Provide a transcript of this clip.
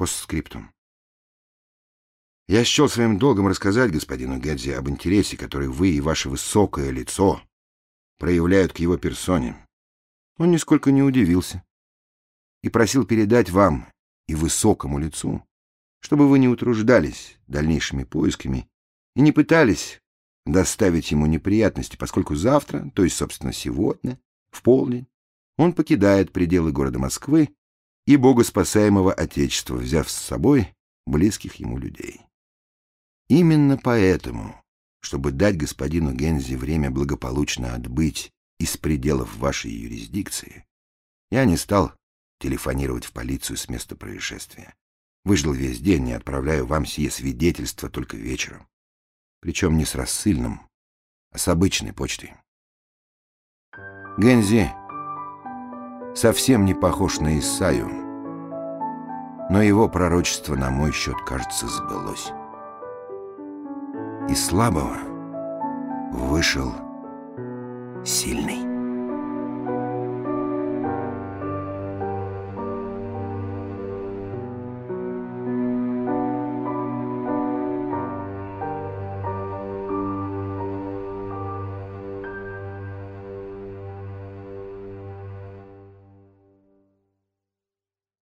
Постскриптум. Я счел своим долгом рассказать господину Гэдзи об интересе, который вы и ваше высокое лицо проявляют к его персоне. Он нисколько не удивился и просил передать вам и высокому лицу, чтобы вы не утруждались дальнейшими поисками и не пытались доставить ему неприятности, поскольку завтра, то есть, собственно, сегодня, в полдень, он покидает пределы города Москвы и богоспасаемого Отечества, взяв с собой близких ему людей. Именно поэтому, чтобы дать господину Гензи время благополучно отбыть из пределов вашей юрисдикции, я не стал телефонировать в полицию с места происшествия. Выждал весь день, не отправляю вам сие свидетельство только вечером. Причем не с рассыльным, а с обычной почтой. Гензи совсем не похож на Исаю, но его пророчество на мой счет, кажется, сбылось. Из слабого вышел сильный.